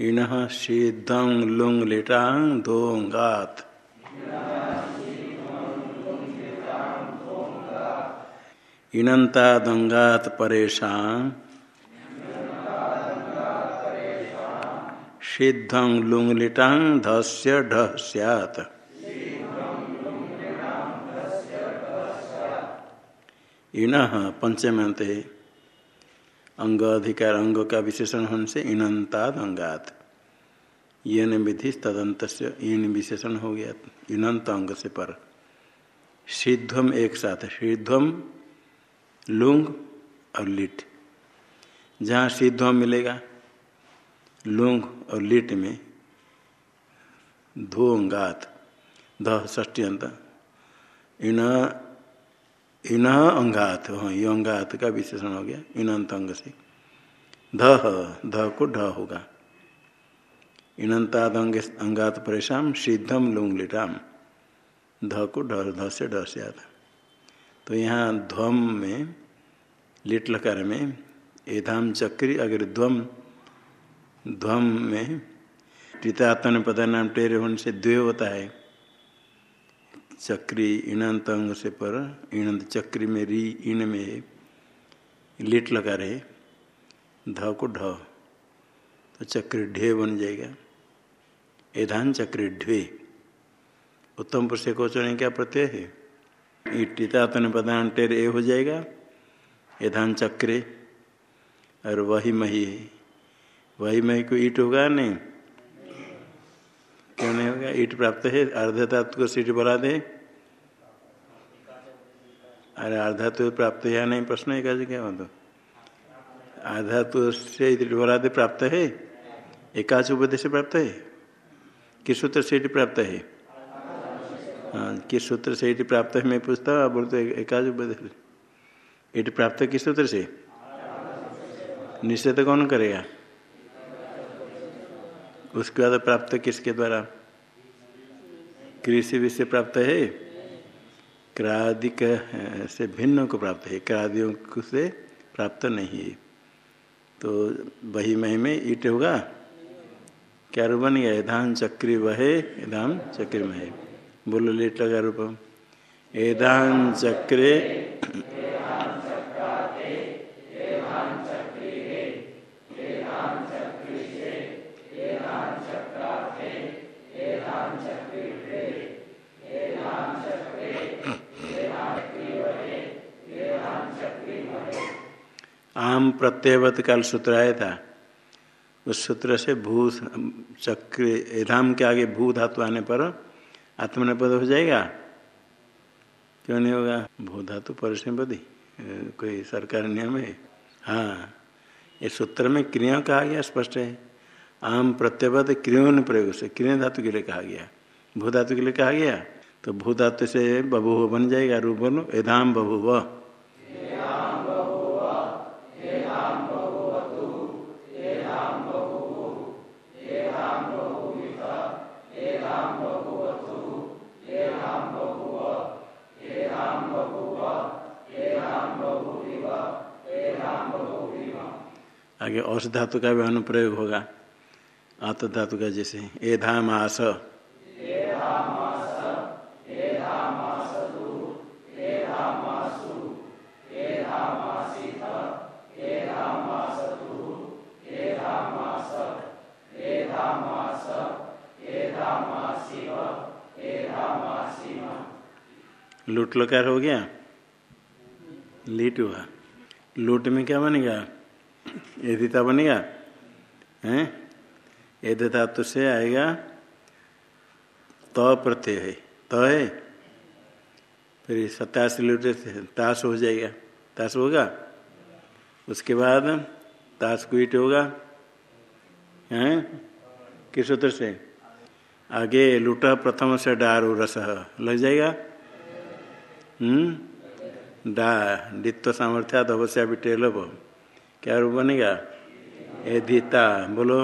इन सिद्धं लुंग लिटांग धोंगात इनंता दंगात परेशान सिद्धं लुंग लिटांग धस्य ढ सैत इन पंचमते अंग अधिकार अंग का विशेषण होने से इनंताद अंगात यन विधि तदंत इन विशेषण हो गया इनंत अंग से पर। सिद्धम एक साथ सिद्धम लुंग और लिट। जहाँ सिद्धम मिलेगा, लुंग और लिट में धो अंगात ध अंत। इन इन अंगात हाँ ये अंगात का विशेषण हो गया इन अंत अंग से। ध ध को ढ होगा। इनंताद अंग अंगात परेशान सिद्धम लुंग लिटाम ध को ढ, ध से ढ से आता। तो यहाँ ध्वम में लिट लकार में, एधाम चक्री अगर ध्वम ध्वम में, टीतातन पदा नाम टेरे होने से द्वे होता है। चक्री इनंत अंग से पर, इनंत चक्री में री, इन में लिट लगा रहे। ध को ढ। तो चक्री ढे बन जाएगा। एधान चक्री ढे। उत्तम पुरुष को चुने क्या प्रत्यय है? टीतातन पदान टेर ए हो जाएगा। एधान चक्रे। और वही मही है। वही मही को ईट होगा नहीं। क्यों नहीं होगा ईट प्राप्त है अर्धधातु को सीट बढ़ा दे। अरे अर्धातु प्राप्त है या नहीं, प्रश्न है कैसे क्या मतलब अर्धातु से ईट बढ़ा दे, प्राप्त है? एकाच उपदेश से प्राप्त है? किस सूत्र से ईट प्राप्त है? हाँ किस सूत्र से ईट प्राप्त है, मैं पूछता हूँ बोलते एकाच उपदेश। ईट प्राप्त किस सूत्र से? निषेध कौन करेगा? उसके बाद प्राप्त किसके द्वारा? कृषि विषय प्राप्त है? क्रादिक से भिन्न को प्राप्त है, क्रादियों से प्राप्त नहीं है। तो वही मही में ईट होगा? क्या रूप बन गया? धान चक्री वहे धाम चक्री महे। बोलो लेट लगा रूप। एधान चक्रे आम प्रत्ययवत काल सूत्र आया था। उस सूत्र से भू चक्र एधाम के आगे भू धातु आने पर आत्मनिपद हो जाएगा। क्यों नहीं होगा? भू धातु परिसंपदी कोई सरकार नियम है। हाँ ये सूत्र में क्रिया कहा गया, स्पष्ट है। आम प्रत्यवत क्रियोन प्रयोग से, क्रिय धातु के लिए कहा गया। भू धातु के लिए कहा गया? तो भू धातु से बभू बन जाएगा, रूप बनो, एधाम बभुव। आगे औष धातु का भी अनुप्रयोग होगा आत धातु का जैसे ए धाम आस लूट लकार हो गया लीट हुआ लूट में क्या बनेगा एदिता बनेगा? हैं? एद धातु से आएगा त तो प्रत्यय है। त तो है? फिर सतासी लुटे ताश हो जाएगा। ताश होगा? उसके बाद ताश ईट होगा। हैं? किस सूत्र से? आगे लुटा प्रथम से डारू रस लग जाएगा? हम्म? डा डित्व सामर्थ्यात अवश्य भी टेलब क्या रूप बनेगा? एधिता बोलो।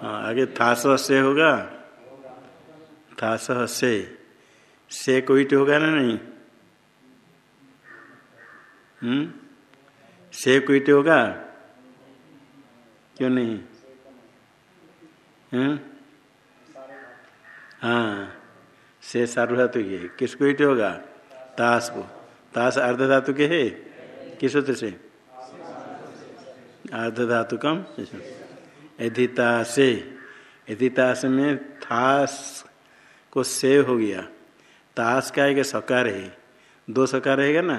हाँ आगे थास से होगा? थास से। से कोई तो होगा ना नहीं? हम्म? से कोई तो होगा? क्यों नहीं? हम्म? हाँ से सार्वधातु के किसको ईट होगा? ताश को ताश अर्ध धातु के है? किस सूत्र से? अर्ध धातु कम एधिता से एधितास में थास को से हो गया। ताश का एक सकार है। दो सकार रहेगा ना?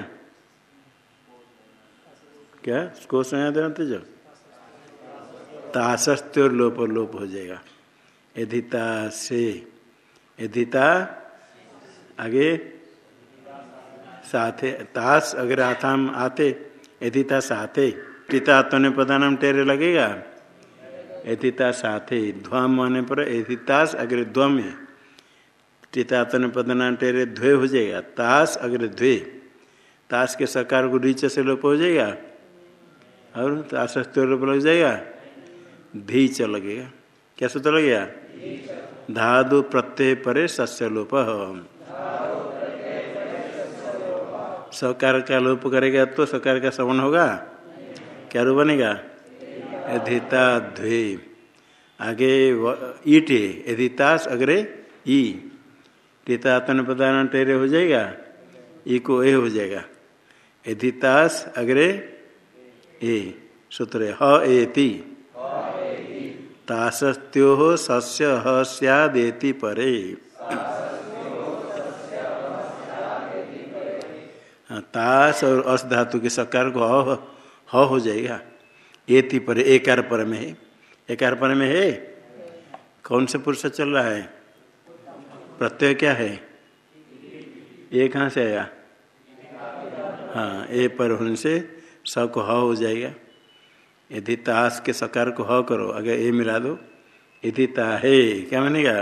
क्या? को सुना देते जो ताशस्त्य लोप और लोप हो जाएगा। एधिता से एधिता आगे साथे ताश अगर आथाम आते एधिता साथे। टीता आत्मने प्रधानम टेरे लगेगा? एथिता साथे। ध्वम होने पर एथितास अग्र ध्वम है। टीतातन पदनान टेरे ध्वे हो जाएगा। ताश अग्र ध्वे। ताश के सकार को नीचे से लोप हो जाएगा? और ताश लोप लग जाएगा? धी च लगेगा। क्या सूत्र लगेगा? धादु प्रत्यय परे सस्य लोप। सकार का लोप करेगा तो सकार का श्रवण होगा? क्या रूप बनेगा? अधिता ध्वे आगे ईटे एधितास अग्रे ई। टीता तन प्रदान टेरे हो जाएगा? ई को ए हो जाएगा। एधितास अग्रे ए। सूत्र ह एति ताशस्त्यो सस्य ह सदेति परे। ताश और अस धातु के सकार को ह ह हो जाएगा। एति पर एकार पर में है। एकार पर में है? कौन से पुरुष चल रहा है? प्रत्यय क्या है? ये कहाँ से आया? हाँ ए पर होने से स को ह हो जाएगा। यदि ताश के सकार को ह करो, अगर ए मिला दो, यदि ता है, क्या मानेगा?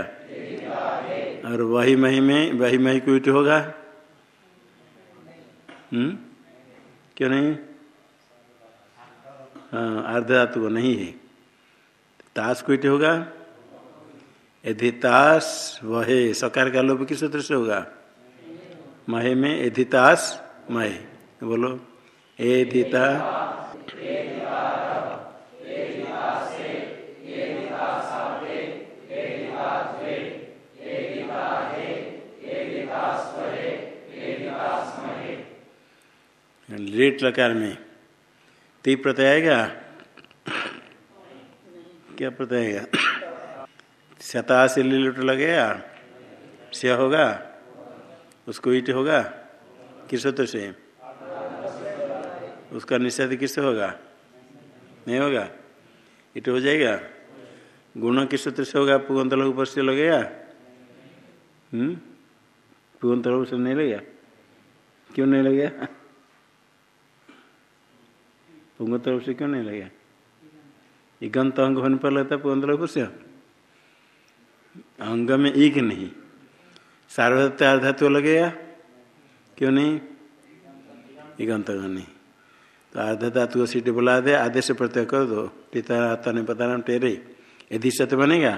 और वही मही में, वही मही कुट होगा। हम्म? क्यों नहीं? हाँ अर्ध धातु नहीं है। ताश कुट होगा। यदि ताश वहे, सकार का लोभ किस सूत्र से होगा? महे में एधितास महे। बोलो। एधिता लेट लकार में। ती प्रत्यय आएगा क्या प्रत्यय आएगा शता से लिट लगेगा से होगा? उसको ईट होगा? किस सूत्र से? उसका निषेध किससे होगा? नहीं होगा? ईट हो जाएगा? गुण किस सूत्र से होगा? पुगंत लघु पर से लगेगा हम्म? पुगंत लघु से नहीं लगेगा क्यों नहीं लगेगा पुंगत रूप से क्यों नहीं लगेगा इगंत अंग होने पर लगता है पुगंत से अंग में एक नहीं सार्वधातु अर्धातु लगेगा क्यों नहीं इगंत नहीं तो धातु को सीटी बुला दे आदेश प्रत्यय कर दो पिता तने पता नाम टेरे एधिष्यत बनेगा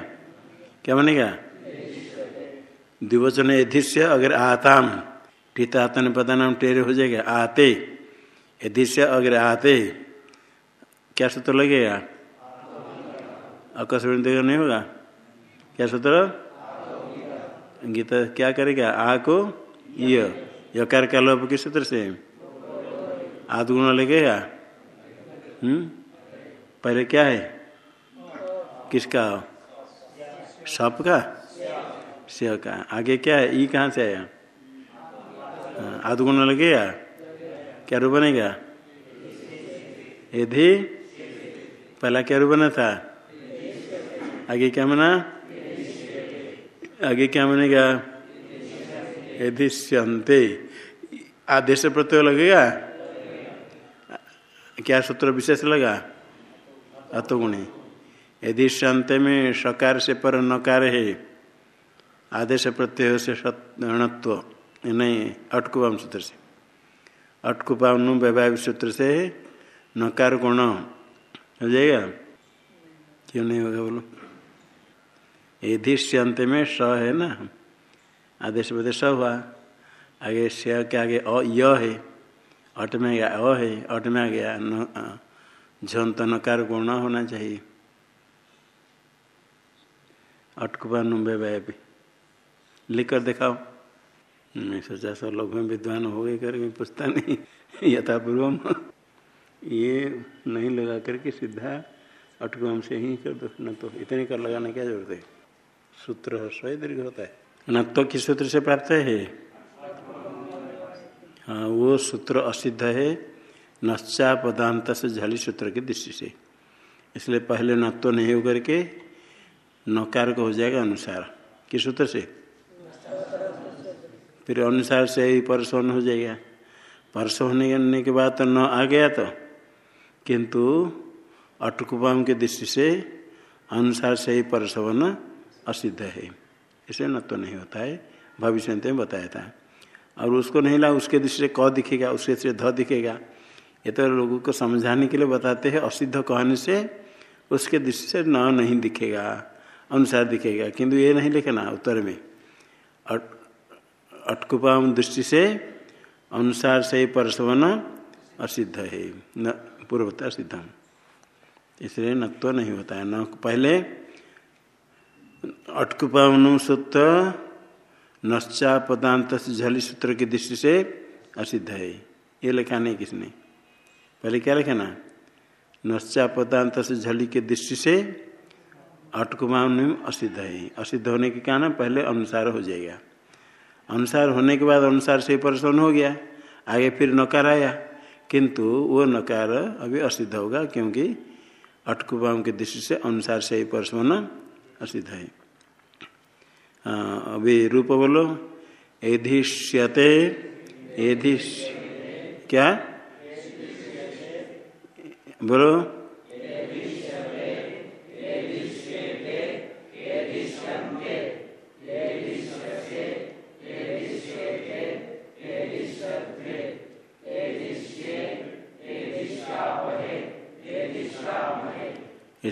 क्या बनेगा द्विवचन एधिष्य अगर आताम पिता तने पता नाम टेरे हो जाएगा आते एधिष्य अगर आते क्या सूत्र लगेगा अकस्मिन नहीं होगा? क्या सूत्र? गीता क्या करेगा आ को य। यकार का लोभ किस सूत्र से? आदगुण लगेगा हम्म? पहले क्या है? किसका? सप का? से का। आगे क्या है? ई कहाँ से आया? आदगुण लगेगा क्या रूप बनेगा? यदि पहला क्या रूप बना था? आगे क्या मना आगे क्या बनेगा? यदि स्यंते आदेश प्रत्यय लगेगा? क्या सूत्र विशेष लगा? अतुगुणी यदि संत में सकार से पर नकार है। आदेश प्रत्यय से णत्व। नहीं, अटकुपाम सूत्र से। अटकुपाम वैवाहिक सूत्र से नकार गुण। हो जाएगा क्यों नहीं होगा बोलो? यदि अंत में स है ना, आदेश प्रत्यय स हुआ, आगे स के आगे अ, य है अट में गया अ है अट में आ गया झंत नकार गुण होना चाहिए। अटकुपा नुम्बे भी लिख कर दिखाओ। मैं सोचा सब लोग में विद्वान हो गए करके पूछता नहीं। यथा पूर्वम ये नहीं लगा करके सीधा अटकुम से ही कर दो। न तो इतने कर लगाने क्या ज़रूरत है? सूत्र स्वय दीर्घ होता है। न तो किस सूत्र से प्राप्त है? हाँ वो सूत्र असिद्ध है। नश्चा पदांत से झली सूत्र की दृष्टि से। इसलिए पहले न तो नहीं होकर के नकार को हो जाएगा अनुसार। किस सूत्र से? फिर अनुसार से ही परसोन हो जाएगा। परस होने के बाद तो न आ गया तो किंतु अटकुपाम के दृष्टि से अनुसार से ही परसवन असिद्ध है। इसे न तो नहीं होता है। भविष्य में बताया था। और उसको नहीं ला, उसके दृष्टि से क दिखेगा, उसके से ध दिखेगा। ये तो लोगों को समझाने के लिए बताते हैं। असिद्ध कहने से उसके दृष्टि से न नहीं दिखेगा, अनुसार दिखेगा। किंतु ये नहीं लिखना उत्तर में। अटकुपाम दृष्टि से अनुसार से ही परसवन असिद्ध है। न पूर्वता सिद्धम इसलिए न तो नहीं होता है। न पहले अटकुपावनु सूत्र नश्चा पदांत झली सूत्र की दृष्टि से असिद्ध है। ये लिखा नहीं किसने। पहले क्या लिखा ना? नश्चा पदांत से झली के दृष्टि से अटकुमावनु असिद्ध है। असिद्ध होने के कारण पहले अनुसार हो जाएगा। अनुसार होने के बाद अनुसार से परसवन हो गया। आगे फिर नकार आया। किंतु वो नकार अभी असिद्ध होगा क्योंकि अटकुबाम की दृष्टि से अनुसार से ही परसवन असिद्ध है। अभी रूप बोलो। एधिष्यते एधिष क्या? बोलो।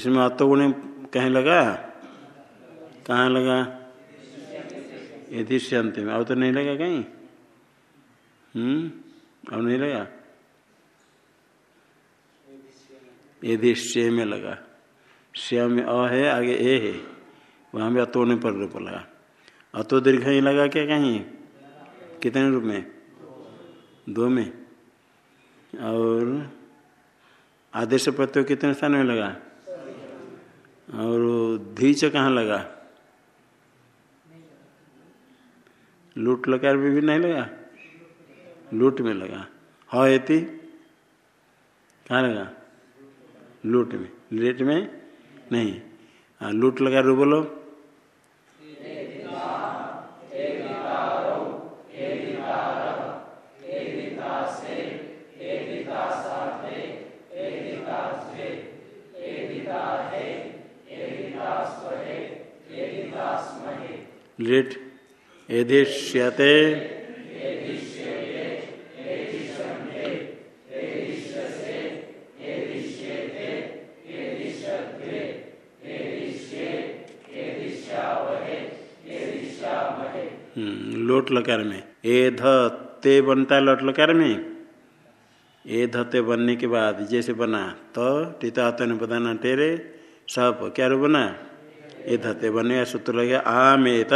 इसमें अतोगुण कहीं लगा? कहाँ लगा? यदिष्यंत में। अब तो नहीं लगा कहीं? हम्म? अब नहीं लगा? यदिश्य में लगा। श्य में अ है, आगे ए है। वहाँ भी अतोने पर रूप लगा। अतो दीर्घ ही लगा क्या कहीं? कितने रूप में? दो में। और आदेश प्रत्यय कितने स्थान में लगा? और धीच कहाँ लगा? लूट लकार भी, भी नहीं लगा? लूट में लगा। हती कहाँ लगा? लूट में। लेट में? नहीं। हाँ लूट लगा रू बोलो। लेट एधिष्यते लोट लकार में। ए ध ते बनता है लोट लकार में। ए धते बनने के बाद जैसे बना तो टीता ने बताना टेरे सब क्या बना? ए धते बने सूत्र लगे आमेत।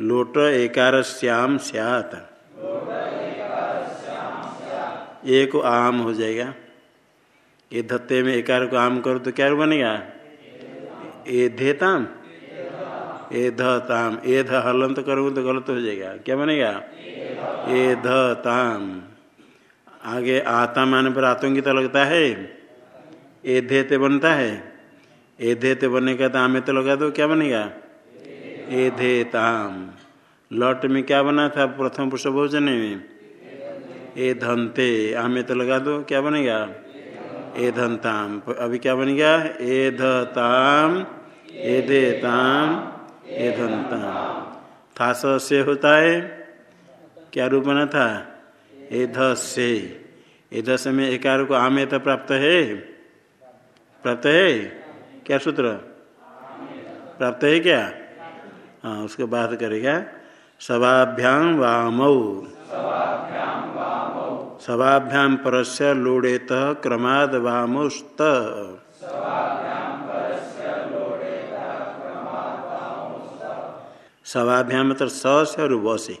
लोट एकार श्याम सियात। एक आम हो जाएगा। ये धत्ते में एकार को आम करो तो क्या बनेगा? ए धेताम ए धाम ए ध हलंत करोगे तो गलत हो जाएगा। क्या बनेगा? ए ध ताम आगे आता आने पर आतंकित लगता है। ए धेते बनता है। ए धेते बनने का तो आमे तो लगा दो, क्या बनेगा? ए धे ताम लट में क्या बना था? प्रथम पुरुष भोजन में। ए धनते आमे तो लगा दो, क्या बनेगा? ए धनताम अभी क्या बनेगा ए धताम ए दे ताम ए धनताम था से होता है। क्या रूप बना था? ए ध, से। ए दस में एकार को आमे तो प्राप्त है। प्राप्त है? क्या सूत्र? प्राप्त है क्या? हाँ उसके बाद करेगा सभाभ्याम वाम। सभाभ्याम परस्य लोड़ेत क्रमाद वामुस्त। सभाभ्याम मतलब स से और व से।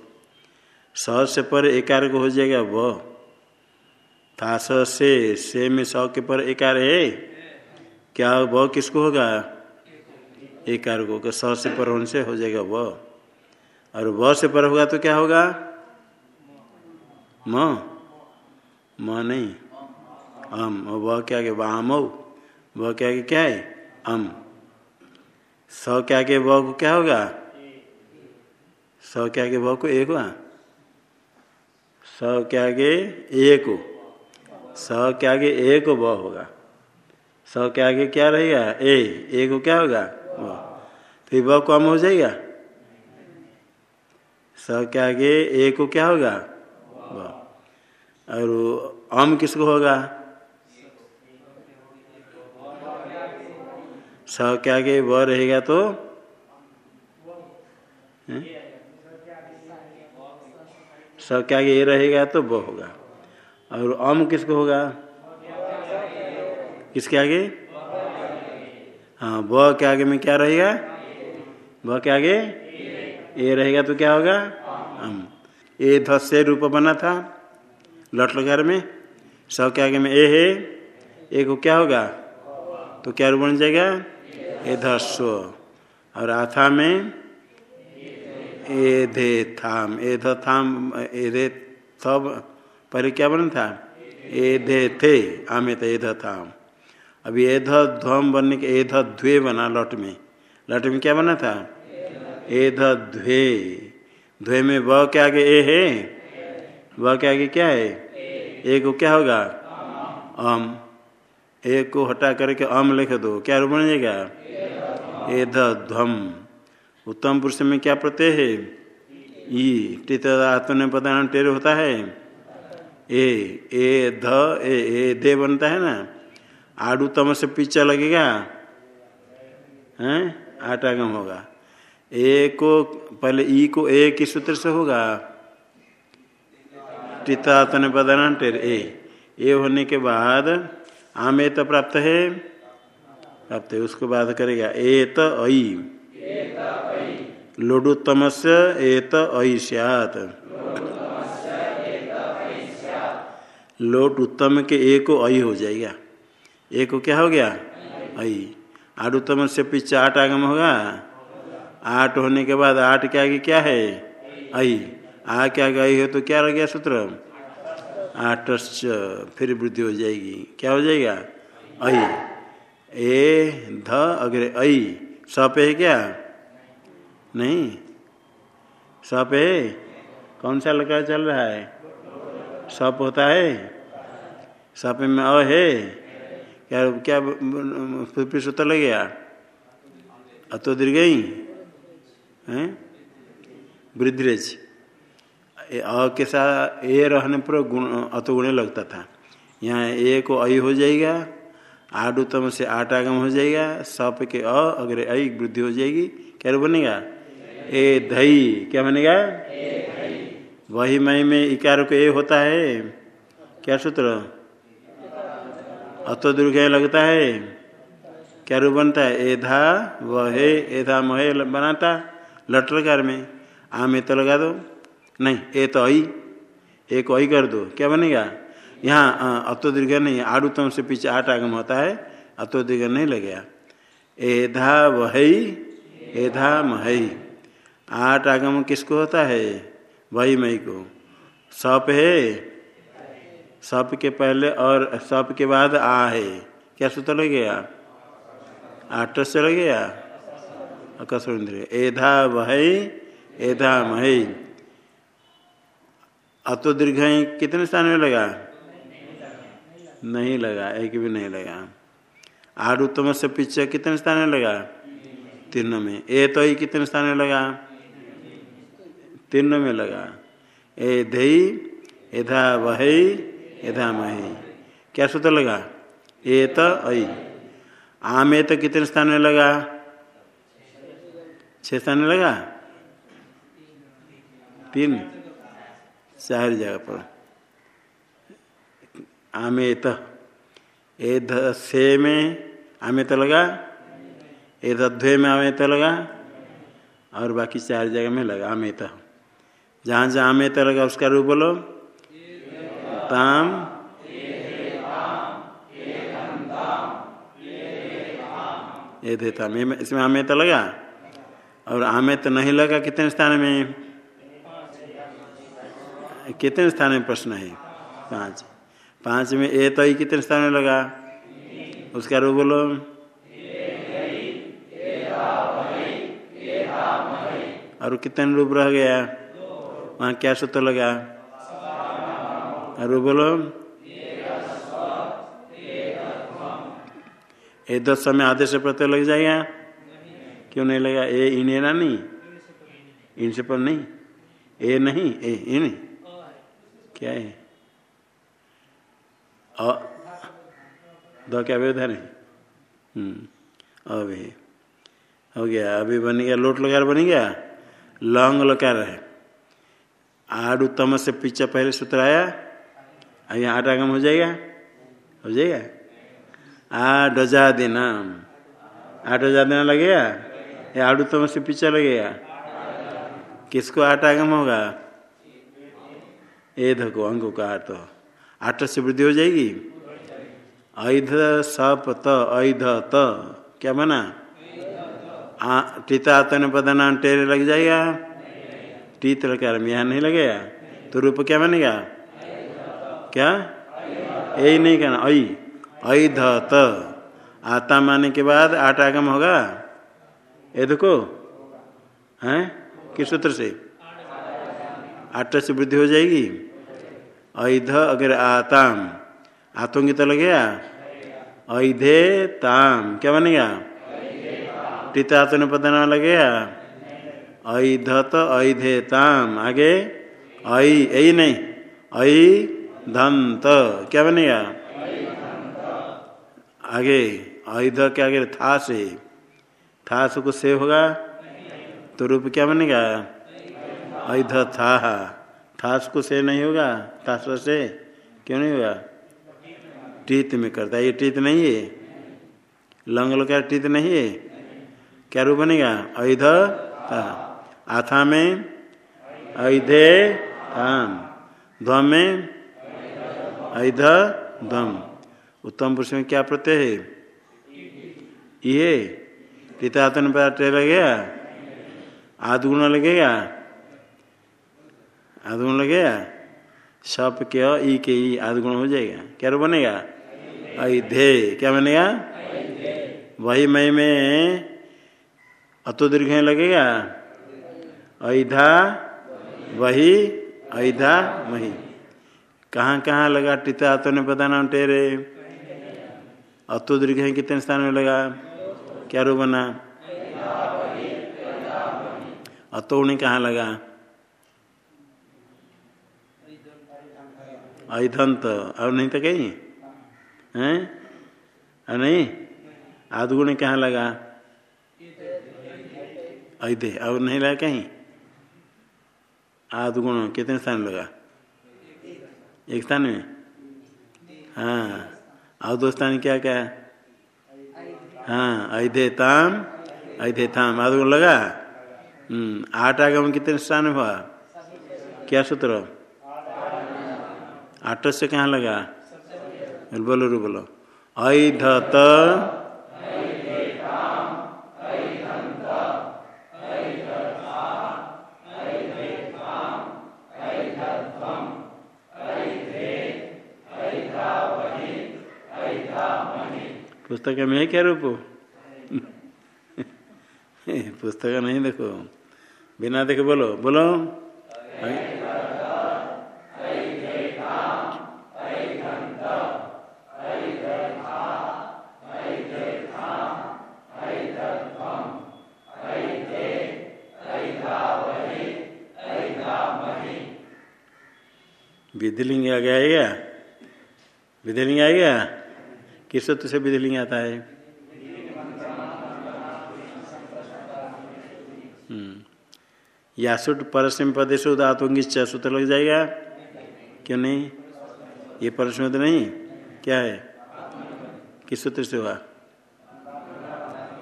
स से पर एकार को हो जाएगा व। था से से में स के पर एकार है? क्या व किसको होगा? एक एकार को स से पर होने से हो जाएगा व। और व से पर होगा तो क्या होगा? म। म नहीं। अम। व क्या के? वाम व क्या के? क्या है? अम। स क्या के? व को क्या होगा? स क्या के? व को एक हुआ। स क्या के? एक स क्या के? एक व होगा। स क्या आगे क्या रहेगा? ए ए को क्या होगा? व तो व कम हो जाएगा? स के ए को क्या होगा? और अम किसको होगा? स के व रहेगा तो? स के ए रहेगा तो व होगा। और अम किसको होगा? किसके आगे? हाँ व के आगे में क्या रहेगा? व के आगे? ए रहेगा तो क्या होगा? अम। ए धस से रूप बना था लट लकार में। स के आगे में ए है। ए को क्या होगा? तो क्या रूप बन जाएगा? ए धस्व और आथा में? ए धे थाम। ए ध थाम, ए धे थब पहले क्या बना था? ए धे थे। आमे तो ए ध थाम। अभी ए ध ध्वम बनने के एध द्वे बना लट में। लट में क्या बना था? एध द्वे। द्वे में व के आगे ए है? व के आगे क्या है? ए को क्या होगा? अम। ए को हटा करके अम लिख दो। क्या रूप बन जाएगा? ए ध, ध्वम। उत्तम पुरुष में क्या प्रत्यय है? ई। टित आत्मने पदान टेर होता है। ए ए, ध, ए ए, दे बनता है ना? आडू तम से पीछा लगेगा, हैं? आटागम होगा। ए को, पहले ई को ए किस सूत्र से होगा? टितातन पदान टेर ए। ए होने के बाद आमे तो प्राप्त है? प्राप्त है। उसको बाद करेगा ए तो आई लोडुत्तम से एत ऐ सियात। लोट उत्तम के ए को ऐ हो जाएगा। ए को क्या हो गया? ऐ आडुत्तम से पीछे आठ आगम होगा? आठ होने के बाद आठ के आगे क्या है? ऐ आ के आगे ऐ हो तो क्या रह गया सूत्र? आठ। फिर वृद्धि हो जाएगी। क्या हो जाएगा? ऐ ए ध अग्रे ऐ सप है क्या? नहीं। सप है? कौन सा लगा चल रहा है? सप होता है? सप में अ है? क्या क्या सूत्र लग गया? अतो दीर्घ ही? है वृद्धिज अ के साथ ए रहने पर गुण अतो गुणे लगता था। यहाँ ए को अ हो जाएगा आठ उत्तम से आठ आगम हो जाएगा सप के अ अगर अ वृद्धि हो जाएगी क्या बनेगा? ए धई क्या बनेगा? वही मई में इकार को ए होता है। क्या सूत्र? अतो लगता है, क्या रूप बनता है? एधा, वह, एधा, महे बनाता लट लकार में। आम ए तो लगा दो। नहीं, ए तो आई एक आई कर दो। क्या बनेगा? यहाँ अतो दीर्घ नहीं, आड़ुतम से पीछे आठ आगम होता है अतो दीर्घ नहीं लगेगा। एधा, वही, एधा, मही। आठ आगम किसको होता है? वही मई को। सप है सप के पहले और सप के बाद आ है। क्या सूत्र लग गया? आठ से लग गया? कसर एधा वही, एधा मही। अतो दीर्घ कितने स्थान में लगा? नहीं लगा, एक भी नहीं लगा। आठ उत्तम से पीछे कितने स्थान में लगा? तीनों में। ए तो ही कितने स्थान में लगा? तीनों में लगा। ए धई एधा वही एधा मही क्या सूत्र लगा? ए तो आई आम ए तो कितने स्थान में लगा? छह स्थान में लगा? तीन। चार जगह पर। आमेत एध से में आमेत लगा? एध्वे में आमेत लगा? और बाकी चार जगह में लगा आमेत जहाँ जहाँ आमेत लगा, उसका रूप बोलो। ताम ये देता इसमें आमे तो लगा? और आमे तो नहीं लगा, कितने स्थान में? कितने स्थान में प्रश्न है? पाँच। पाँच में ए तो ही कितने स्थान में लगा? उसका रू बोलो। और कितने रूप रह गया? वहाँ क्या सूत्र लगा? और बोलो ए दस समय आदेश प्रत्यय लग जाएगा। क्यों नहीं लगा? ए इन्हें ना नहीं इनसे पर नहीं। ए नहीं, ए, इन। क्या है? दो क्या व्यवधान है? हम्म अभी हो गया। अभी बन गया। लोट लकार बन गया। लौंग लकार है। आड़ उत्तम से पीछे पहले सूत्र आया। अब यहाँ आठ आगम हो जाएगा? हो जाएगा? आठ हज़ार देना आठ हज़ार देना लगेगा? या आड़ू तो से पीछे लगेगा। किसको आठ आगम होगा? ए धको अंग का आठ आठ से वृद्धि हो जाएगी? ऐध सप त ऐध त। क्या बना? टीता तन पदना टेरे लग जाएगा? टीत लगा यहाँ नहीं लगेगा? तो रूप क्या बनेगा? क्या? यही नहीं कहना। ऐ ऐध त आता माने के बाद आठ आगम होगा। ये देखो। हैं? किस सूत्र से? आठ से वृद्धि हो जाएगी। ऐध अगर आताम। आतोंगी तो लगेगा ऐधे ताम क्या बनेगा टीता तो पदना लगेगा ऐध तो ऐधे ताम आगे? ऐ यही नहीं। ऐ धंत क्या बनेगा? आगे ऐध के आगे था से। था को से होगा? तो रूप क्या बनेगा? ऐध था। था को से नहीं होगा? था से क्यों नहीं होगा? टीत में करता है। ये टीत नहीं है। लंग लगा टीत नहीं है? क्या रूप बनेगा? ऐध आथा में ऐधे थाम। ध्वम में ऐध ध्वम उत्तम पुरुष में क्या प्रत्यय है? ये। पितातन पर टे लगेगा? आदगुण लगेगा? आदगुण लगेगा? सप के ई के ई आदगुण हो जाएगा। क्या बनेगा? अधे क्या बनेगा? वही मई में अतो दीर्घ लगेगा? ऐधा, वही ऐधा वही कहाँ कहाँ लगा? टीता अतो ने पता ना, टेरे। अतो दीर्घ कितने स्थान में लगा? क्या रो बना? अतो ने कहाँ लगा? ऐधंत और नहीं तो कहीं? हैं? और नहीं? आदगुण कहाँ लगा? ऐधे नहीं लगा कहीं? आदगुण कितने स्थान लगा? एक स्थान में? हाँ। और दो स्थान क्या क्या हाँ ऐधे ताम ऐधे ताम आदगुण लगा? हम्म आठ आगम कितने स्थान हुआ? क्या सूत्र? आठ से कहाँ लगा? बोलो रू बोलो। ऐध पुस्तक में है क्या रूप? पुस्तक नहीं देखो। बिना देखे बोलो। बोलो। विधिलिंग आ गया विधिलिंग आएगा किस सूत्र से विधिलिंग आता है? यासुट परसम प्रदेश धातुंगी सूत्र लग जाएगा? क्यों नहीं? ये परसम तो नहीं? क्या है? किस सूत्र से हुआ?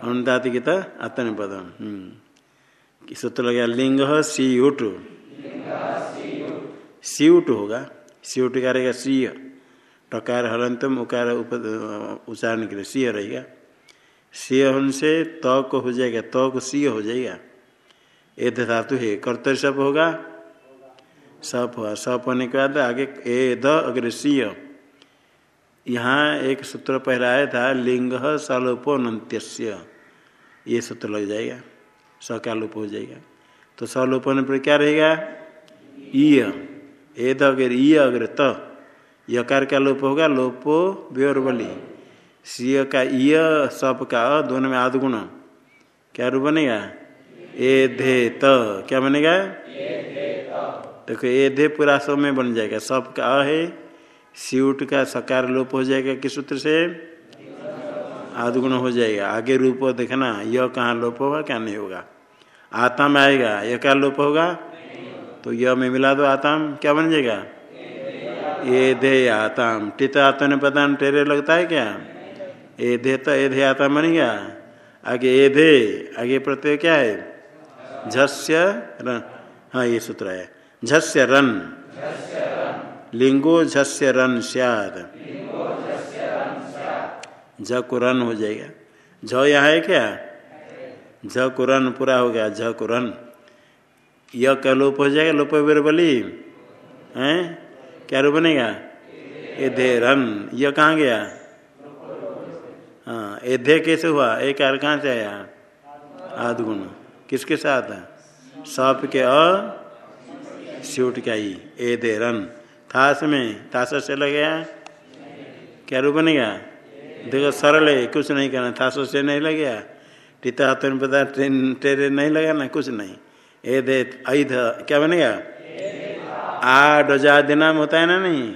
अनुदात गीता आत्म पदम। हम्म। सूत्र लग गया? लिंग सी उट सी उट होगा। सी उट क्या रहेगा सी टकार हलंतम उकार उच्चारण के लिए सी रहेगा। सी होने से त को हो जाएगा त को हो जाएगा। ए धातु है, कर्तव्य सब होगा। सप हुआ सप होने के बाद आगे ए द अग्र सी यहाँ एक सूत्र पहला आया था, लिंग सलोपोन्त्य ये सूत्र लग जाएगा। स का लोप हो जाएगा। तो सलोपन पर क्या रहेगा? ईय। ए द अग्र त। यकार का लोप होगा, लोपो बली। सीय का ईय सप का अ, दोनों में आध गुण। क्या रूप बनेगा? ए, धे, त। क्या बनेगा? देखो, ए, धे पूरा सब में बन जाएगा। सब का अ है सीउट का सकार लोप हो जाएगा किस सूत्र से? आदगुण हो जाएगा। आगे रूप देखना यह कहाँ लोप होगा, क्या नहीं होगा। आत्मा आएगा यह क्या लोप होगा? तो यह में मिला दो आताम, क्या बन जाएगा? ए धे आताम टित आत्मा ने पता टेरे लगता है क्या? ए धे तो ए धे आता बन गया आगे ए धे आगे प्रत्यय क्या है? झस्य रन। हाँ ये सूत्र है। झस्य रन। लिंगो झस्य रन सियाद। झ को रन हो जाएगा। झ यहाँ है क्या? झ को रन पूरा हो गया। झ को रन। यह क्या लोप हो जाएगा, लोप बली हैं? क्या रूप बनेगा? एधे रन। यह कहाँ गया? हाँ एधे कैसे हुआ? एक कार कहाँ से आया? आध गुण किसके साथ? सप के अ, स्यूट क्या ही ए दे रन। थास में, थास से लगेगा क्या रूप बनेगा? देखो, सरल है, कुछ नहीं करना। थास से नहीं लगेगा टीता हाथ में पता ट्रेन टेरे नहीं लगाना, कुछ नहीं। ए दे ऐध क्या बनेगा? आ डजा दिनाम होता है ना नहीं?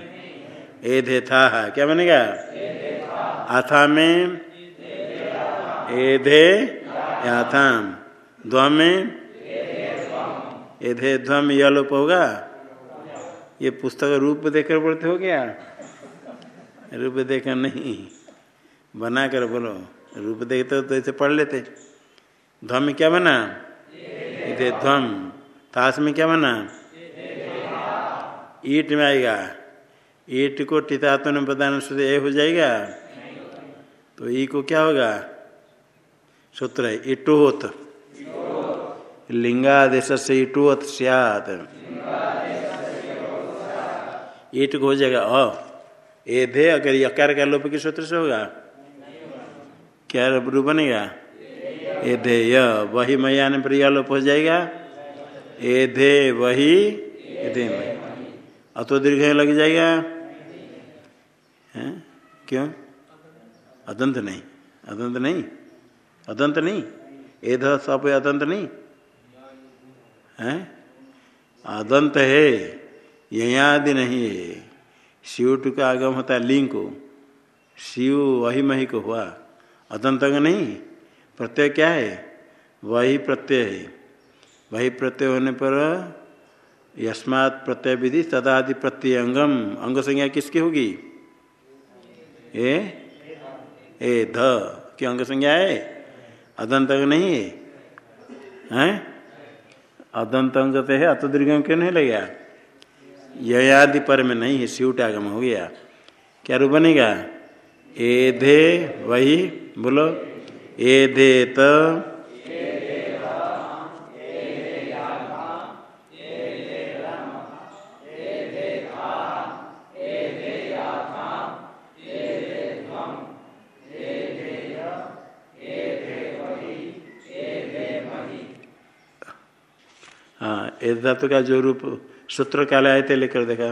ए दे था क्या बनेगा? आथा में? ए दे याथाम ध्वम में? एधे ध्वम यह लोप होगा? ये पुस्तक रूप देखकर पढ़ते हो गया रूप देखकर नहीं। बना कर बोलो। रूप देखते हो तो ऐसे पढ़ लेते। ध्वम क्या बना? ध्वम ताश में क्या बना? ईट में आएगा। ईट को टितात्म में प्रदान से ए हो जाएगा। तो ई को क्या होगा? सूत्र है, इटोत। लिंगादेश से इटोत सियात। ईट को हो जाएगा, अ। ए धे, अगर यकार का लोप के सूत्र से होगा, क्या रूप बनेगा? ए धे, य। वही मैयान पर यह लोप हो जाएगा। ए धे, वही धे अतो दीर्घ लग जाएगा। है? क्यों? अदंत नहीं। अदंत नहीं? अदंत नहीं? एध सप अदंत नहीं? है? अदंत है। ययादि नहीं है। शिव टू का आगम होता है लिंग को। शिव वही मही को हुआ। अदंत नहीं? प्रत्यय क्या है? वही प्रत्यय है। वही प्रत्यय होने पर यस्मात् प्रत्यय विधि तदादि प्रत्यय अंगम अंग संज्ञा किसकी होगी? ए? ए, ध। की अंग संज्ञा है? अदंत अंग नहीं है। हैं? अदंत अंग तो है अत दीर्घ क्यों नहीं लगेगा? यदि पर में नहीं है, स्यूट आगम हो गया। क्या रूप बनेगा? ए धे वही, बोलो। ए धे त हाँ धातु का जो रूप सूत्र काले आए थे लेकर देखा।